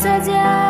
再见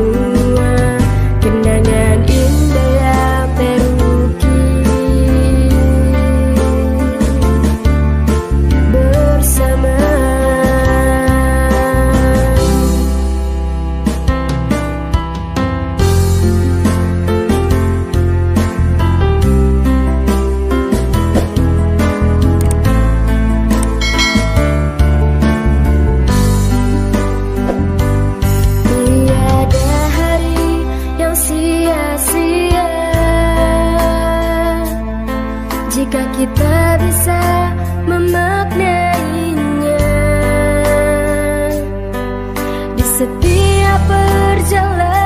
kita bisa memaknainya. Di setiap perjalanan